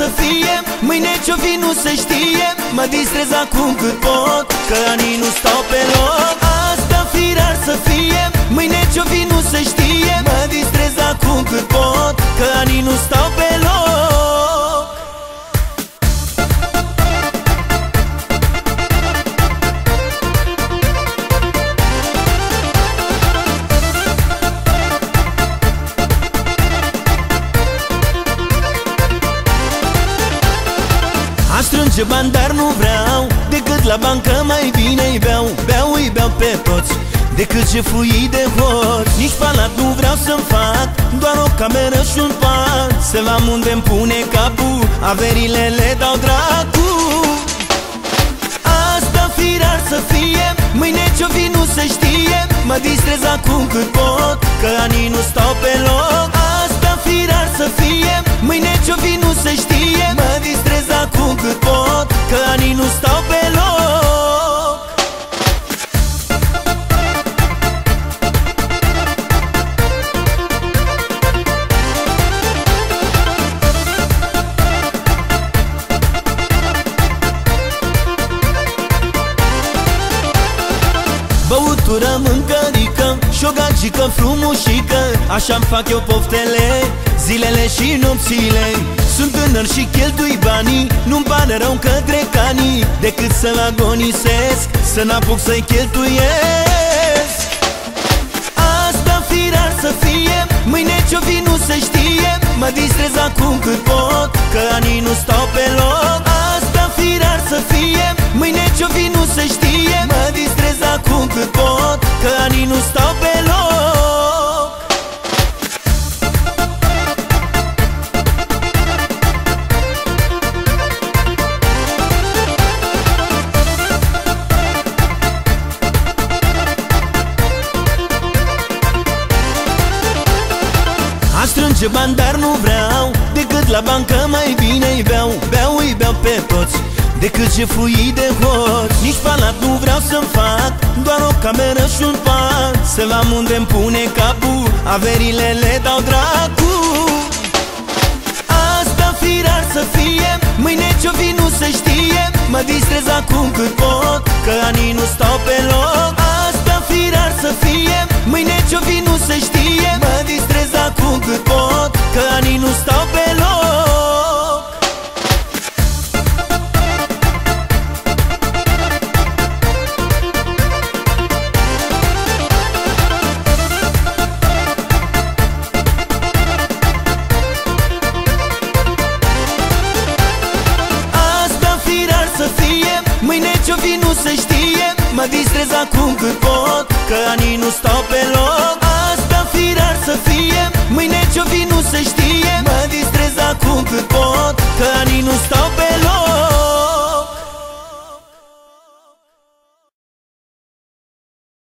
să fie. Mâine ce-o fi nu se știe. Mă distrez acum cât pot Că anii nu stau pe loc. Asta firar să fie. Mâine ce-o fi nu se știe. Mă distrez acum cât pot Că anii nu stau Aș strânge bani, dar nu vreau. Decât la bancă mai bine îi beau. Beau, îi beau pe toți Decât jefuii de hoți. Nici palat nu vreau să-mi fac. Doar o cameră și un pat. Să am unde-mi pune capul. Averile le dau dracu. Asta firar să fie. Mâine ce-o fi nu se știe. Mă distrez acum cât pot Băutură mâncărică și o gagică frumușică Așa-mi fac eu poftele, zilele și nopțile. Sunt tânăr și cheltui banii Nu-mi pare rău către canii Decât să agonisesc Să n-apuc să-i cheltuiesc. Asta firar să fie Mâine ce-o fi nu se știe. Mă distrez acum cât pot Că anii nu stau pe loc Aș strânge bani, dar nu vreau. Decât la bancă mai bine îi beau. Beau, îi beau pe toți. Decât jefuii de hoți Nici palat nu vreau să-mi fac. Doar o cameră și un pat. Să am unde-mi pune capul. Averile le dau dracu. Asta firar să fie Mâine ce-o fi nu se știe. Mă distrez acum cât pot Că anii nu stau pe loc